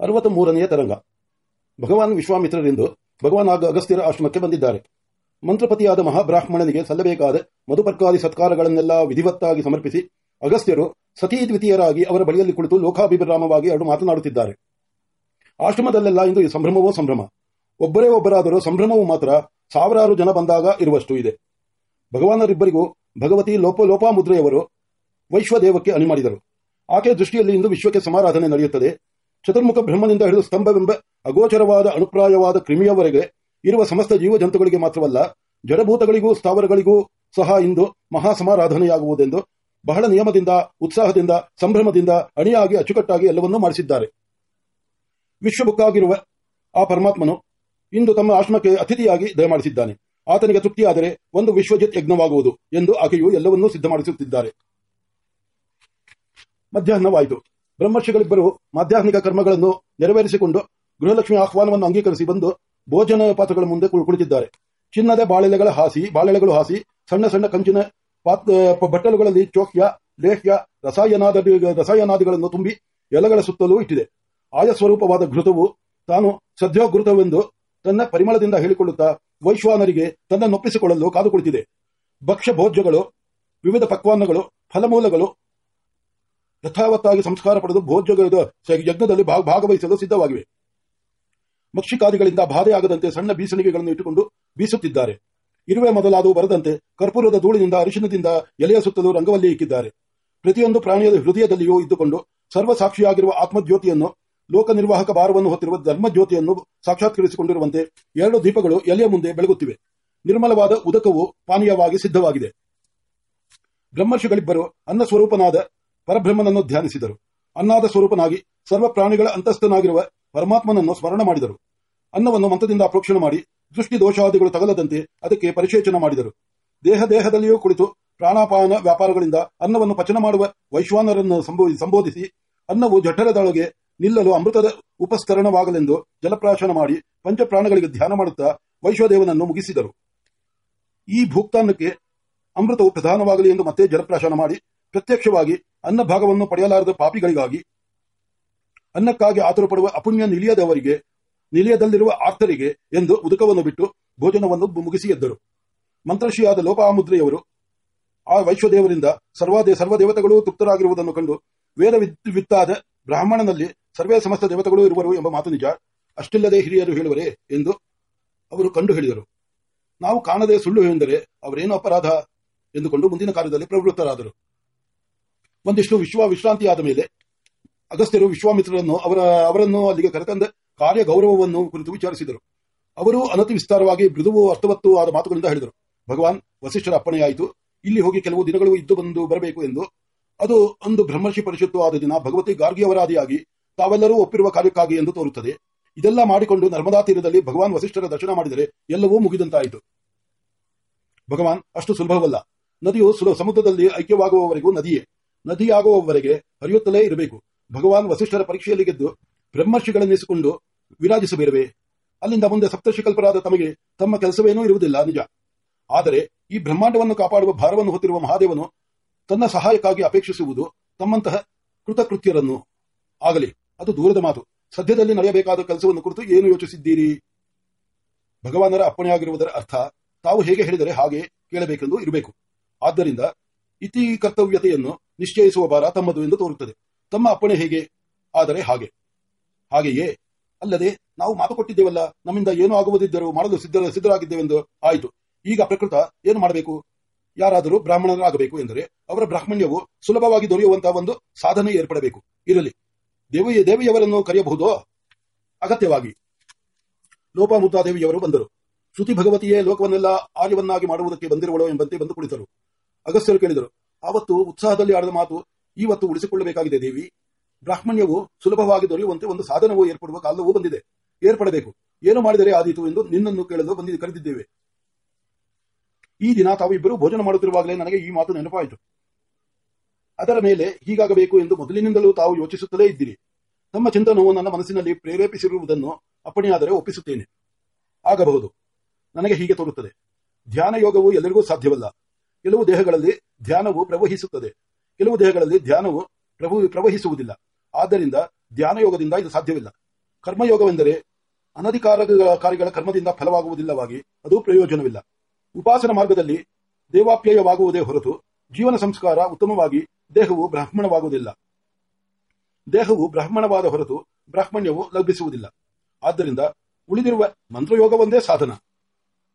ಅರವತ್ತ ಮೂರನೆಯ ತರಂಗ. ಭಗವಾನ್ ವಿಶ್ವಾಮಿತ್ರರೆಂದು ಭಗವಾನ್ ಅಗಸ್ತ್ಯರ ಆಶ್ರಮಕ್ಕೆ ಬಂದಿದ್ದಾರೆ. ಮಂತ್ರಪತಿಯಾದ ಮಹಾಬ್ರಾಹ್ಮಣನಿಗೆ ಸಲ್ಲಬೇಕಾದ ಮಧುಪರ್ಕಾದಿ ಸತ್ಕಾರಗಳನ್ನೆಲ್ಲ ವಿಧಿವತ್ತಾಗಿ ಸಮರ್ಪಿಸಿ ಅಗಸ್ತ್ಯರು ಸತೀ ದ್ವಿತೀಯರಾಗಿ ಅವರ ಬಳಿಯಲ್ಲಿ ಕುಳಿತು ಲೋಕಾಭಿರಾಮವಾಗಿ ಎರಡು ಮಾತನಾಡುತ್ತಿದ್ದಾರೆ. ಆಶ್ರಮದಲ್ಲೆಲ್ಲ ಇಂದು ಸಂಭ್ರಮವೋ ಸಂಭ್ರಮ. ಒಬ್ಬರೇ ಒಬ್ಬರಾದರೂ ಸಂಭ್ರಮವು ಮಾತ್ರ ಸಾವಿರಾರು ಜನ ಬಂದಾಗ ಇರುವಷ್ಟು ಇದೆ. ಭಗವಾನರಿಬ್ಬರಿಗೂ ಭಗವತಿ ಲೋಪ ಲೋಪಾಮುದ್ರೆಯವರು ವೈಶ್ವದೇವಕ್ಕೆ ಅಣಿ ಮಾಡಿದರು ಆಕೆಯ ದೃಷ್ಟಿಯಲ್ಲಿ ಇಂದು ವಿಶ್ವಕ್ಕೆ ಸಮಾರಾಧನೆ ನಡೆಯುತ್ತದೆ. ಚತುರ್ಮುಖ ಬ್ರಹ್ಮದಿಂದ ಹಿಡಿದು ಸ್ತಂಭವೆಂಬ ಅಗೋಚರವಾದ ಅನುಪ್ರಾಯವಾದ ಕ್ರಿಮಿಯವರೆಗೆ ಇರುವ ಸಮಸ್ತ ಜೀವಜಂತುಗಳಿಗೆ ಮಾತ್ರವಲ್ಲ, ಜಡಭೂತಗಳಿಗೂ ಸ್ಥಾವರಗಳಿಗೂ ಸಹ ಇಂದು ಮಹಾ ಸಮಾರಾಧನೆಯಾಗುವುದೆಂದು ಬಹಳ ನಿಯಮದಿಂದ, ಉತ್ಸಾಹದಿಂದ, ಸಂಭ್ರಮದಿಂದ ಅಣಿಯಾಗಿ ಅಚ್ಚುಕಟ್ಟಾಗಿ ಎಲ್ಲವನ್ನೂ ಮಾಡಿಸಿದ್ದಾರೆ. ವಿಶ್ವಬುಕ್ಕಾಗಿರುವ ಆ ಪರಮಾತ್ಮನು ಇಂದು ತಮ್ಮ ಆಶ್ರಮಕ್ಕೆ ಅತಿಥಿಯಾಗಿ ದಯಮಾಡಿಸಿದ್ದಾನೆ. ಆತನಿಗೆ ತೃಪ್ತಿಯಾದರೆ ಒಂದು ವಿಶ್ವಜಿತ್ ಯಜ್ಞವಾಗುವುದು ಎಂದು ಆಕೆಯು ಎಲ್ಲವನ್ನೂ ಸಿದ್ಧ ಮಾಡಿಸುತ್ತಿದ್ದಾರೆ ಮಧ್ಯಾಹ್ನವಾಯಿತು. ಬ್ರಹ್ಮರ್ಷಿಗಳಿಬ್ಬರು ಮಾಧ್ಯಾತ್ಮಿಕ ಕರ್ಮಗಳನ್ನು ನೆರವೇರಿಸಿಕೊಂಡು ಗೃಹಲಕ್ಷ್ಮಿ ಆಹ್ವಾನವನ್ನು ಅಂಗೀಕರಿಸಿ ಬಂದು ಭೋಜನ ಪಾತ್ರಗಳ ಮುಂದೆ ಕುಳಿ- ಕುಳಿತಿದ್ದಾರೆ. ಚಿನ್ನದ ಬಾಳೆಲೆಗಳ ಹಾಸಿ, ಬಾಳೆಲೆಗಳು ಹಾಸಿ, ಸಣ್ಣ ಸಣ್ಣ ಕಂಚಿನ ಬಟ್ಟಲುಗಳಲ್ಲಿ ಚೋಕ್ಯ ಲೇಹ್ಯ, ರಸಾಯನಾದ ರಸಾಯನಾದಿಗಳನ್ನು ತುಂಬಿ ಎಲೆಗಳ ಸುತ್ತಲೂ ಇಟ್ಟಿದೆ. ಆಯ ಸ್ವರೂಪವಾದ ಘೃತವು ತಾನು ಸದ್ಯೋ ಘೃತವೆಂದು ತನ್ನ ಪರಿಮಳದಿಂದ ಹೇಳಿಕೊಳ್ಳುತ್ತಾ ವೈಶ್ವಾನರಿಗೆ ತನ್ನ ನೊಪ್ಪಿಸಿಕೊಳ್ಳಲು ಕಾದು ಕುಳಿತಿದೆ ಭಕ್ಷ್ಯ ಭೋಜ್ಯಗಳು, ವಿವಿಧ ಪಕ್ವಾನ್ನಗಳು, ಫಲಮೂಲಗಳು ಯಥಾವತ್ತಾಗಿ ಸಂಸ್ಕಾರ ಪಡೆದು ಭೋಜ್ಯದ ಯಜ್ಞದಲ್ಲಿ ಭಾಗ- ಭಾಗವಹಿಸಲು ಸಿದ್ಧವಾಗಿವೆ. ಮಕ್ಷಿಕಾದಿಗಳಿಂದ ಬಾಧೆಯಾಗದಂತೆ ಸಣ್ಣ ಬೀಸಣಿಗೆಗಳನ್ನು ಇಟ್ಟುಕೊಂಡು ಬೀಸುತ್ತಿದ್ದಾರೆ. ಇರುವೆ ಮೊದಲಾದವು ಬರದಂತೆ ಕರ್ಪೂರದ ಧೂಳಿನಿಂದ ಅರಿಶಿನದಿಂದ ಎಲೆಯ ಸುತ್ತಲೂ ರಂಗವಲ್ಲಿ ಇಕ್ಕಿದ್ದಾರೆ. ಪ್ರತಿಯೊಂದು ಪ್ರಾಣಿಯ ಹೃದಯದಲ್ಲಿಯೂ ಇದ್ದುಕೊಂಡು ಸರ್ವಸಾಕ್ಷಿಯಾಗಿರುವ ಆತ್ಮಜ್ಯೋತಿಯನ್ನು ಲೋಕ ನಿರ್ವಾಹಕ ಭಾರವನ್ನು ಹೊತ್ತಿರುವ ಧರ್ಮಜ್ಯೋತಿಯನ್ನು ಸಾಕ್ಷಾತ್ಕರಿಸಿಕೊಂಡಿರುವಂತೆ ಎರಡು ದೀಪಗಳು ಎಲೆಯ ಮುಂದೆ ಬೆಳಗುತ್ತಿವೆ. ನಿರ್ಮಲವಾದ ಉದಕವು ಪಾನೀಯವಾಗಿ ಸಿದ್ಧವಾಗಿದೆ. ಬ್ರಹ್ಮರ್ಷಿಗಳಿಬ್ಬರು ಅನ್ನ ಸ್ವರೂಪನಾದ ಪರಬ್ರಹ್ಮನನ್ನು ಧ್ಯಾನಿಸಿದರು. ಅನ್ನಾದ ಸ್ವರೂಪನಾಗಿ ಸರ್ವ ಪ್ರಾಣಿಗಳ ಅಂತಸ್ಥನಾಗಿರುವ ಪರಮಾತ್ಮನನ್ನು ಸ್ಮರಣ ಮಾಡಿದರು. ಅನ್ನವನ್ನು ಮಂತ್ರದಿಂದ ಅಪ್ರೋಕ್ಷಣ ಮಾಡಿ ದೃಷ್ಟಿ ದೋಷಾದಿಗಳು ತಗಲದಂತೆ ಅದಕ್ಕೆ ಪರಿಶೇಚನ ಮಾಡಿದರು. ದೇಹ ದೇಹದಲ್ಲಿಯೂ ಕುಳಿತು ಪ್ರಾಣಾಪಾನ ವ್ಯಾಪಾರಗಳಿಂದ ಅನ್ನವನ್ನು ಪಚನ ಮಾಡುವ ವೈಶ್ವಾನರನ್ನು ಸಂಬೋ- ಸಂಬೋಧಿಸಿ ಅನ್ನವು ಜಠರದೊಳಗೆ ನಿಲ್ಲಲು ಅಮೃತದ ಉಪಸ್ಕರಣವಾಗಲೆಂದು ಜಲಪ್ರಾಶನ ಮಾಡಿ ಪಂಚಪ್ರಾಣಗಳಿಗೆ ಧ್ಯಾನ ಮಾಡುತ್ತಾ ವೈಶ್ವದೇವನನ್ನು ಮುಗಿಸಿದರು. ಈ ಭೂಕ್ತಾನ್ನಕ್ಕೆ ಅಮೃತವು ಪ್ರಧಾನವಾಗಲಿ ಎಂದು ಮತ್ತೆ ಜಲಪ್ರಾಶನ ಮಾಡಿ ಪ್ರತ್ಯಕ್ಷವಾಗಿ ಅನ್ನ ಭಾಗವನ್ನು ಪಡೆಯಲಾರದ ಪಾಪಿಗಳಿಗಾಗಿ, ಅನ್ನಕ್ಕಾಗಿ ಆತುರಪಡುವ ಅಪುಣ್ಯ ನಿಲಿಯದವರಿಗೆ, ನಿಲಯದಲ್ಲಿರುವ ಆರ್ತರಿಗೆ ಎಂದು ಉದುಕವನ್ನು ಬಿಟ್ಟು ಭೋಜನವನ್ನು ಮುಗಿಸಿ ಎದ್ದರು. ಮಂತ್ರಶಿಯಾದ ಲೋಪಾಮುದ್ರೆಯವರು ಆ ವೈಶ್ವದೇವರಿಂದ ಸರ್ವಾದೇ, ಸರ್ವದೇವತೆಗಳು ತೃಪ್ತರಾಗಿರುವುದನ್ನು ಕಂಡು ವೇದ ವಿತ್ತಾದ ಬ್ರಾಹ್ಮಣನಲ್ಲಿ ಸರ್ವೇ ಸಮಸ್ತ ದೇವತೆಗಳು ಇರುವರು ಎಂಬ ಮಾತು ನಿಜ. ಅಷ್ಟಿಲ್ಲದೆ ಹಿರಿಯರು ಹೇಳುವರೆ ಎಂದು ಅವರು ಕಂಡು ಹೇಳಿದರು ನಾವು ಕಾಣದೆ ಸುಳ್ಳು ಎಂದರೆ ಅವರೇನು ಅಪರಾಧ? ಎಂದುಕೊಂಡು ಮುಂದಿನ ಕಾರ್ಯದಲ್ಲಿ ಪ್ರವೃತ್ತರಾದರು. ಒಂದಿಷ್ಟು ವಿಶ್ವ ವಿಶ್ರಾಂತಿಯಾದ ಮೇಲೆ ಅಗಸ್ತ್ಯರು ವಿಶ್ವಾಮಿತ್ರರನ್ನು ಅವರ, ಅವರನ್ನು ಅಲ್ಲಿಗೆ ಕರೆತಂದ ಕಾರ್ಯ ಗೌರವವನ್ನು ಕುರಿತು ವಿಚಾರಿಸಿದರು. ಅವರು ಅನತಿ ವಿಸ್ತಾರವಾಗಿ ಮೃದುವು ಅರ್ಥವತ್ತು ಆದ ಮಾತುಗಳಿಂದ ಹೇಳಿದರು. ಭಗವಾನ್, ವಸಿಷ್ಠರ ಅಪ್ಪಣೆಯಾಯಿತು. ಇಲ್ಲಿ ಹೋಗಿ ಕೆಲವು ದಿನಗಳು ಇದ್ದು ಬಂದು ಬರಬೇಕು ಎಂದು. ಅದು ಒಂದು ಬ್ರಹ್ಮರ್ಷಿ ಪರಿಷತ್ತು ಆದ ದಿನ ಭಗವತಿ ಗಾರ್ಗಿಯವರಾದಿಯಾಗಿ ತಾವೆಲ್ಲರೂ ಒಪ್ಪಿರುವ ಕಾರ್ಯಕ್ಕಾಗಿ ಎಂದು ತೋರುತ್ತದೆ. ಇದೆಲ್ಲ ಮಾಡಿಕೊಂಡು ನರ್ಮದಾ ತೀರದಲ್ಲಿ ಭಗವಾನ್ ವಸಿಷ್ಠರ ದರ್ಶನ ಮಾಡಿದರೆ ಎಲ್ಲವೂ ಮುಗಿದಂತಾಯಿತು. ಭಗವಾನ್, ಅಷ್ಟು ಸುಲಭವಲ್ಲ. ನದಿಯು ಸುಲ, ಸಮುದ್ರದಲ್ಲಿ ಐಕ್ಯವಾಗುವವರೆಗೂ ನದಿಯೇ. ನದಿಯಾಗುವವರೆಗೆ ಹರಿಯುತ್ತಲೇ ಇರಬೇಕು. ಭಗವಾನ್ ವಸಿಷ್ಠರ ಪರೀಕ್ಷೆಯಲ್ಲಿ ಗೆದ್ದು ಬ್ರಹ್ಮರ್ಷಿಗಳನ್ನಿಸಿಕೊಂಡು ವಿರಾಜಿಸಬೇಡವೆ? ಅಲ್ಲಿಂದ ಮುಂದೆ ಸಪ್ತರ್ಷಿಕಲ್ಪರಾದ ತಮಗೆ ತಮ್ಮ ಕೆಲಸವೇನೂ ಇರುವುದಿಲ್ಲ, ನಿಜ. ಆದರೆ ಈ ಬ್ರಹ್ಮಾಂಡವನ್ನು ಕಾಪಾಡುವ ಭಾರವನ್ನು ಹೊತ್ತಿರುವ ಮಹಾದೇವನು ತನ್ನ ಸಹಾಯಕ್ಕಾಗಿ ಅಪೇಕ್ಷಿಸುವುದು ತಮ್ಮಂತಹ ಕೃತಕೃತ್ಯರನ್ನು. ಆಗಲಿ, ಅದು ದೂರದ ಮಾತು. ಸದ್ಯದಲ್ಲಿ ನಡೆಯಬೇಕಾದ ಕೆಲಸವನ್ನು ಕುರಿತು ಏನು ಯೋಚಿಸಿದ್ದೀರಿ? ಭಗವಾನರ ಅಪ್ಪಣೆಯಾಗಿರುವುದರ ಅರ್ಥ ತಾವು ಹೇಗೆ ಹೇಳಿದರೆ ಹಾಗೆ ಕೇಳಬೇಕೆಂದು ಇರಬೇಕು. ಆದ್ದರಿಂದ ಇತಿ ಕರ್ತವ್ಯತೆಯನ್ನು ನಿಶ್ಚಯಿಸುವ ಭಾರ ತಮ್ಮದು ಎಂದು ತೋರುತ್ತದೆ. ತಮ್ಮ ಅಪ್ಪಣೆ ಹೇಗೆ? ಆದರೆ ಹಾಗೆ. ಹಾಗೆಯೇ ಅಲ್ಲದೆ ನಾವು ಮಾತು ಕೊಟ್ಟಿದ್ದೇವಲ್ಲ, ನಮ್ಮಿಂದ ಏನು ಆಗುವುದಿದ್ದರೂ ಮಾಡಲು ಸಿದ್ಧ, ಸಿದ್ಧರಾಗಿದ್ದೇವೆಂದು ಆಯಿತು. ಈಗ ಪ್ರಕೃತ ಏನು ಮಾಡಬೇಕು? ಯಾರಾದರೂ ಬ್ರಾಹ್ಮಣರಾಗಬೇಕು ಎಂದರೆ ಅವರ ಬ್ರಾಹ್ಮಣ್ಯವು ಸುಲಭವಾಗಿ ದೊರೆಯುವಂತಹ ಒಂದು ಸಾಧನೆ ಏರ್ಪಡಬೇಕು. ಇರಲಿ. ದೇವಿಯ, ದೇವಿಯವರನ್ನು ಕರೆಯಬಹುದೋ? ಅಗತ್ಯವಾಗಿ. ಲೋಪಮುದ್ದಾದೇವಿಯವರು ಬಂದರು. ಶ್ರುತಿ ಭಗವತಿಯೇ ಲೋಕವನ್ನೆಲ್ಲ ಆರ್ಯವನ್ನಾಗಿ ಮಾಡುವುದಕ್ಕೆ ಬಂದಿರುವಳು ಎಂಬಂತೆ ಬಂದು ಕುಳಿತರು. ಅಗಸ್ತ್ಯರು ಕೇಳಿದರು ಆವತ್ತು ಉತ್ಸಾಹದಲ್ಲಿ ಆಡಿದ ಮಾತು ಇವತ್ತು ಉಳಿಸಿಕೊಳ್ಳಬೇಕಾಗಿದೆ ದೇವಿ. ಬ್ರಾಹ್ಮಣ್ಯವು ಸುಲಭವಾಗಿ ದೊರೆಯುವಂತೆ ಒಂದು ಸಾಧನವು ಏರ್ಪಡುವ ಕಾಲವೂ ಬಂದಿದೆ. ಏರ್ಪಡಬೇಕು. ಏನು ಮಾಡಿದರೆ ಆದೀತು ಎಂದು ನಿನ್ನನ್ನು ಕೇಳಲು ಬಂದಿ, ಕರೆದಿದ್ದೇವೆ. ಈ ದಿನ ತಾವು ಇಬ್ಬರು ಭೋಜನ ಮಾಡುತ್ತಿರುವಾಗಲೇ ನನಗೆ ಈ ಮಾತು ನೆನಪಾಯಿತು. ಅದರ ಮೇಲೆ ಹೀಗಾಗಬೇಕು ಎಂದು ಮೊದಲಿನಿಂದಲೂ ತಾವು ಯೋಚಿಸುತ್ತಲೇ ಇದ್ದೀರಿ. ತಮ್ಮ ಚಿಂತನವು ನನ್ನ ಮನಸ್ಸಿನಲ್ಲಿ ಪ್ರೇರೇಪಿಸಿರುವುದನ್ನು ಅಪ್ಪಣೆಯಾದರೆ ಒಪ್ಪಿಸುತ್ತೇನೆ. ಆಗಬಹುದು. ನನಗೆ ಹೀಗೆ ತೋರುತ್ತದೆ. ಧ್ಯಾನ ಯೋಗವು ಎಲ್ಲರಿಗೂ ಸಾಧ್ಯವಲ್ಲ. ಕೆಲವು ದೇಹಗಳಲ್ಲಿ ಧ್ಯಾನವು ಪ್ರವಹಿಸುತ್ತದೆ. ಕೆಲವು ದೇಹಗಳಲ್ಲಿ ಧ್ಯಾನವು ಪ್ರವಹಿಸುವುದಿಲ್ಲ. ಆದ್ದರಿಂದ ಧ್ಯಾನ ಯೋಗದಿಂದ ಇದು ಸಾಧ್ಯವಿಲ್ಲ. ಕರ್ಮಯೋಗವೆಂದರೆ ಅನಧಿಕಾರಕಾರಿಗಳ ಕರ್ಮದಿಂದ ಫಲವಾಗುವುದಿಲ್ಲವಾಗಿ ಅದು ಪ್ರಯೋಜನವಿಲ್ಲ. ಉಪಾಸನ ಮಾರ್ಗದಲ್ಲಿ ದೇವಾಪ್ಯಯವಾಗುವುದೇ ಹೊರತು ಜೀವನ ಸಂಸ್ಕಾರ ಉತ್ತಮವಾಗಿ ದೇಹವು ಬ್ರಾಹ್ಮಣವಾಗುವುದಿಲ್ಲ. ದೇಹವು ಬ್ರಾಹ್ಮಣವಾದ ಹೊರತು ಬ್ರಾಹ್ಮಣ್ಯವು ಲಭಿಸುವುದಿಲ್ಲ ಆದ್ದರಿಂದ ಉಳಿದಿರುವ ಮಂತ್ರಯೋಗವೊಂದೇ ಸಾಧನ.